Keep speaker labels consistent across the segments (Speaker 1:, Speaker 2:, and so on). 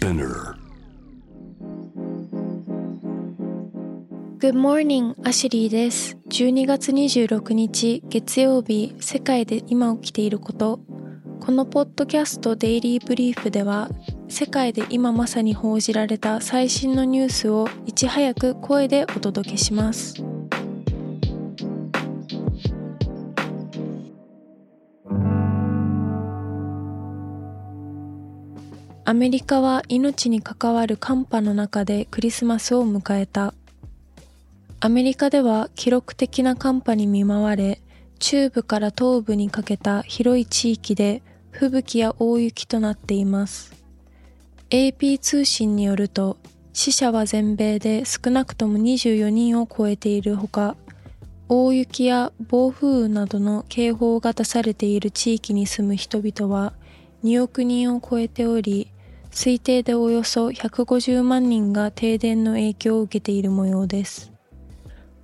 Speaker 1: Spinner.
Speaker 2: Good morning, アシュリーです。12月26日月曜日、世界で今起きていること。このポッドキャストデイリーブリーフでは、世界で今まさに報じられた最新のニュースをいち早く声でお届けします。アメリカは命に関わる寒波の中でクリスマスを迎えた。アメリカでは記録的な寒波に見舞われ、中部から東部にかけた広い地域で吹雪や大雪となっています。AP 通信によると、死者は全米で少なくとも24人を超えているほか、大雪や暴風雨などの警報が出されている地域に住む人々は2億人を超えており、推定でおよそ150万人が停電の影響を受けている模様です。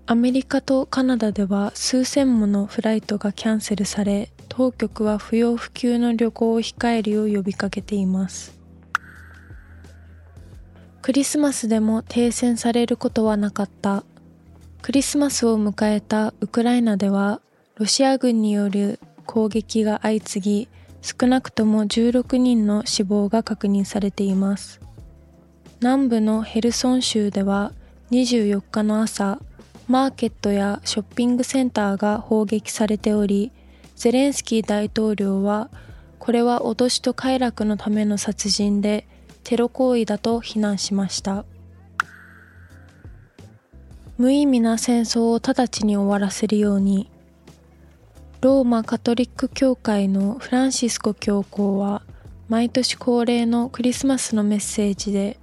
Speaker 2: アメリカとカナダでは数千ものフライトがキャンセルされ、当局は不要不急の旅行を控えるよう呼びかけています。クリスマスでも停戦されることはなかった。クリスマスを迎えたウクライナでは、ロシア軍による攻撃が相次ぎ、少なくとも16人の死亡が確認されています。南部のヘルソン州では24日の朝、マーケットやショッピングセンターが砲撃されており、ゼレンスキー大統領は、これは脅しと快楽のための殺人で、テロ行為だと非難しました。無意味な戦争を直ちに終わらせるように、ローマカトリック教会のフランシスコ教皇は、毎年恒例のクリスマスのメッセージで、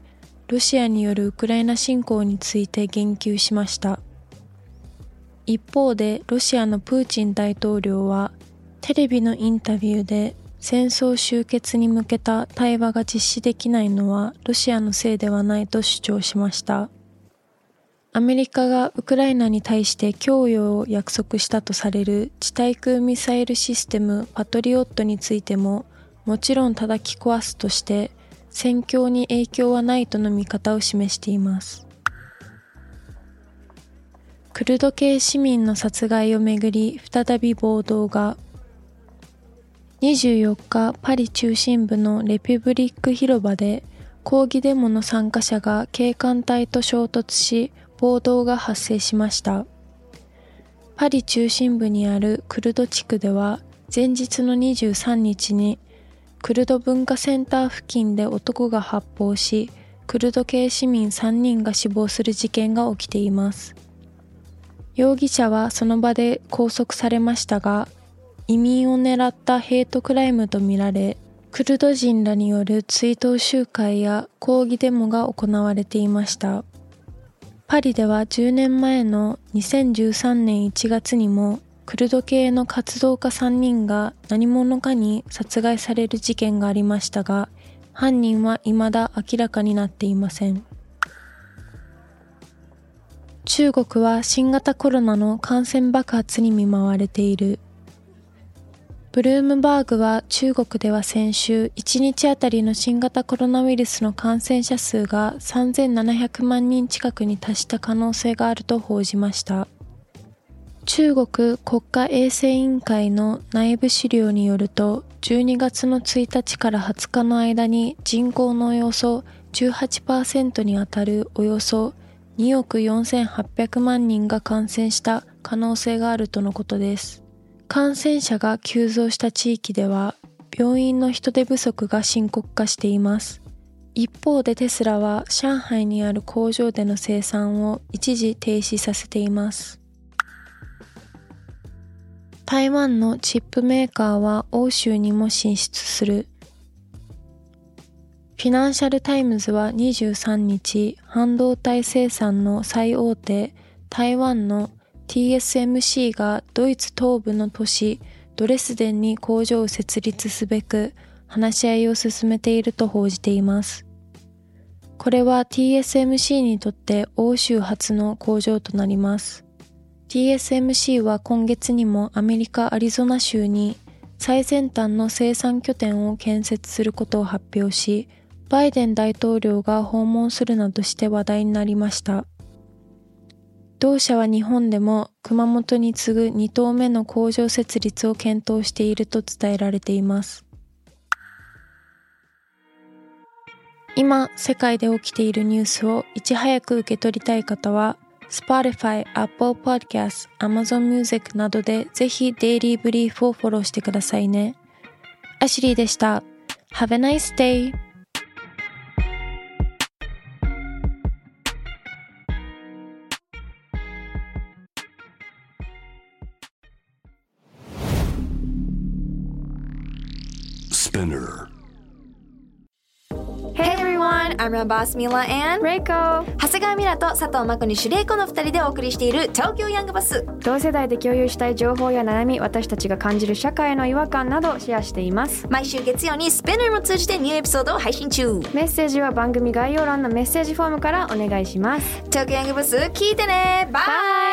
Speaker 2: ロシアによるウクライナ侵攻について言及しました。一方でロシアのプーチン大統領はテレビのインタビューで戦争終結に向けた対話が実施できないのはロシアのせいではないと主張しました。アメリカがウクライナに対して供与を約束したとされる地対空ミサイルシステムパトリオットについてももちろん叩き壊すとして戦況に影響はないとの見方を示しています。クルド系市民の殺害をめぐり再び暴動が24日パリ中心部のレピュブリック広場で抗議デモの参加者が警官隊と衝突し暴動が発生しましたパリ中心部にあるクルド地区では前日の23日にクルド文化センター付近で男が発砲しクルド系市民3人が死亡する事件が起きています容疑者はその場で拘束されましたが、移民を狙ったヘイトクライムとみられ、クルド人らによる追悼集会や抗議デモが行われていました。パリでは10年前の2013年1月にも、クルド系の活動家3人が何者かに殺害される事件がありましたが、犯人は未だ明らかになっていません。中国は新型コロナの感染爆発に見舞われている。ブルームバーグは中国では先週1日あたりの新型コロナウイルスの感染者数が3700万人近くに達した可能性があると報じました。中国国家衛生委員会の内部資料によると12月の1日から20日の間に人口のおよそ18%にあたるおよそ2億4800万人が感染した可能性があるとのことです。感染者が急増した地域では病院の人手不足が深刻化しています。一方でテスラは上海にある工場での生産を一時停止させています。台湾のチップメーカーは欧州にも進出する。フィナンシャルタイムズは23日、半導体生産の最大手、台湾の TSMC がドイツ東部の都市ドレスデンに工場を設立すべく話し合いを進めていると報じています。これは TSMC にとって欧州初の工場となります。TSMC は今月にもアメリカ・アリゾナ州に最先端の生産拠点を建設することを発表し、バイデン大統領が訪問するなどして話題になりました。同社は日本でも熊本に次ぐ2棟目の工場設立を検討していると伝えられています。今、世界で起きているニュースをいち早く受け取りたい方は、Spotify、Apple Podcasts、Amazon Music などでぜひデイリーブリーフをフォローしてくださいね。アシュリーでした。Have a nice day!
Speaker 1: Spinner. I'm your boss Mila and
Speaker 3: Reiko.
Speaker 1: 長谷川ミラと佐藤真子にシュレイコの二人でお送りしている東京ヤングバス
Speaker 3: 同世代で共有したい情報や悩み私たちが感じる社会への違和感などシェアしています。
Speaker 1: 毎週月曜にスペナーも通じてニューエピソードを配信中。
Speaker 3: メッセージは番組概要欄のメッセージフォームからお願いします。
Speaker 1: 東京ヤングバス聞いてね。バイ